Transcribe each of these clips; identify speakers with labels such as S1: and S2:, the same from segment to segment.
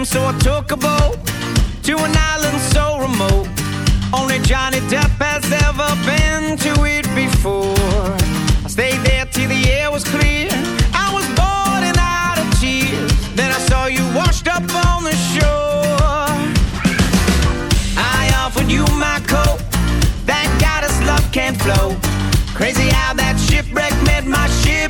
S1: him, so I took a boat to an island so remote. Only Johnny Depp has ever been to it before. I stayed there till the air was clear. I was bored and out of tears. Then I saw you washed up on the shore. I offered you my coat. That goddess love can't flow. Crazy how that shipwreck met my ship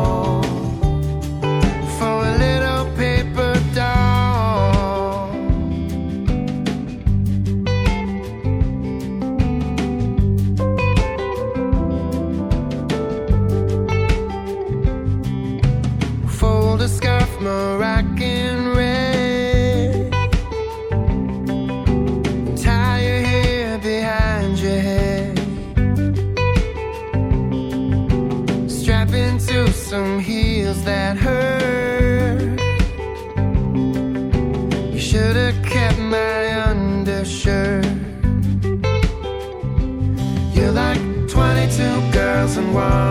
S2: thousand words.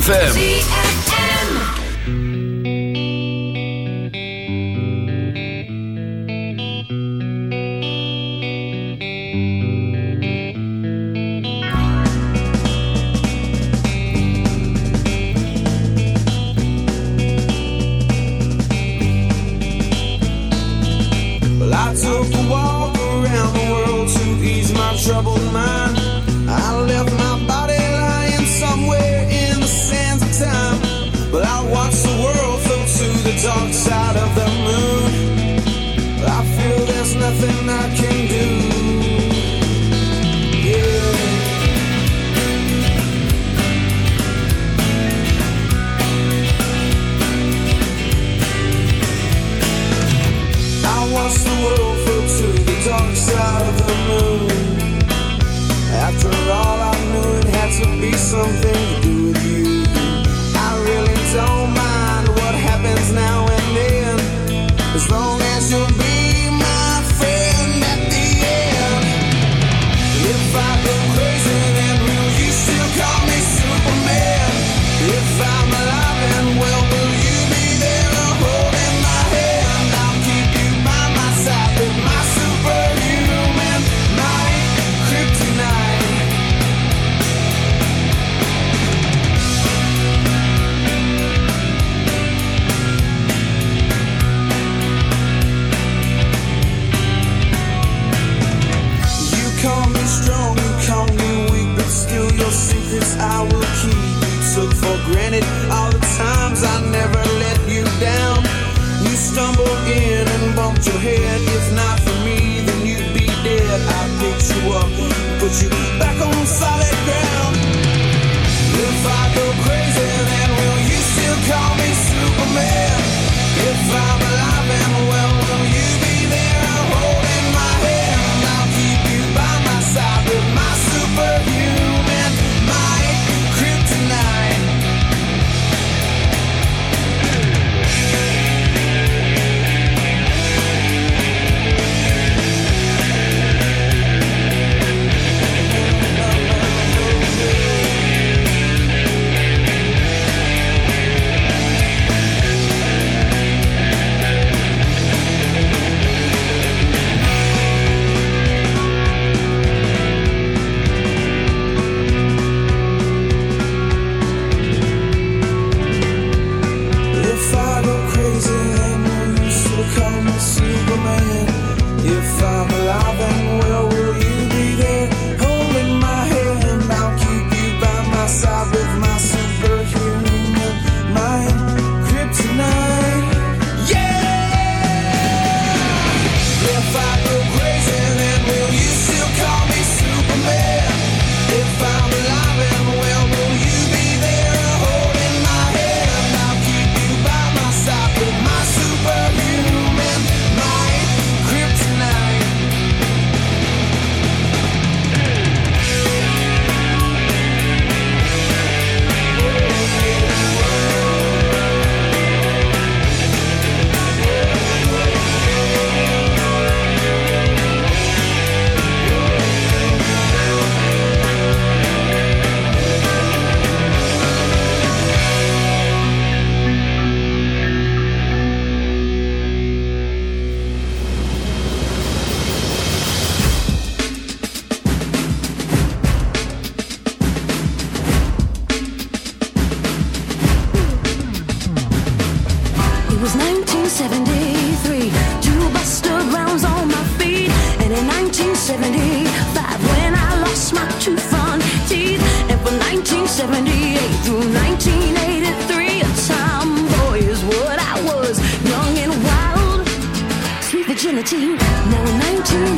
S3: FM. 19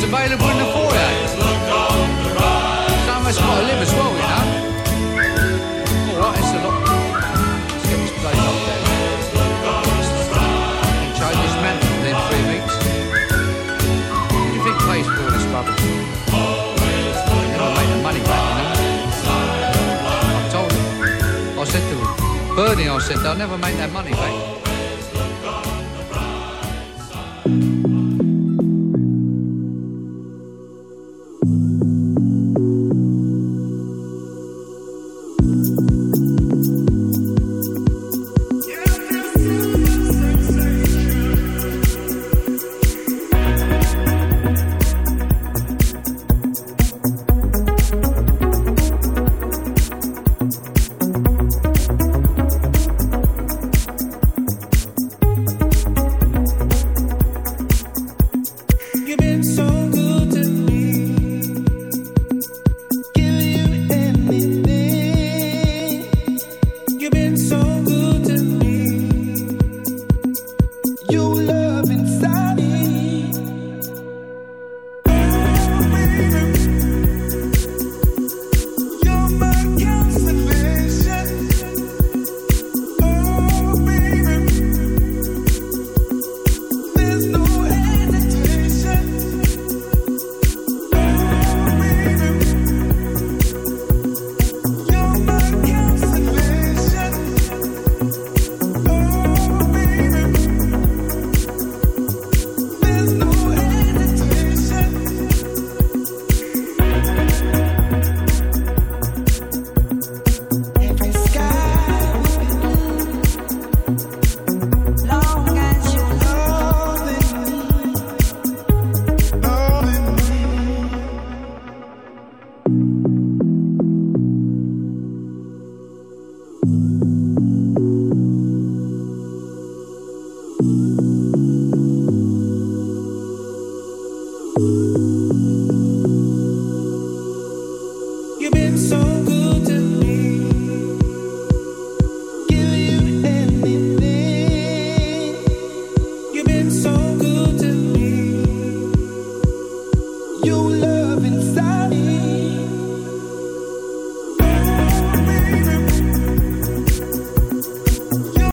S4: record's available in the foyer. Us got to live as well, you know. All right, it's a lot. Let's get this place locked down. And change this mantle within three weeks. What do you think pays for all this rubbish? Never make the money back, you know. I told him. I said to him, Bernie, I said, they'll never make that money back.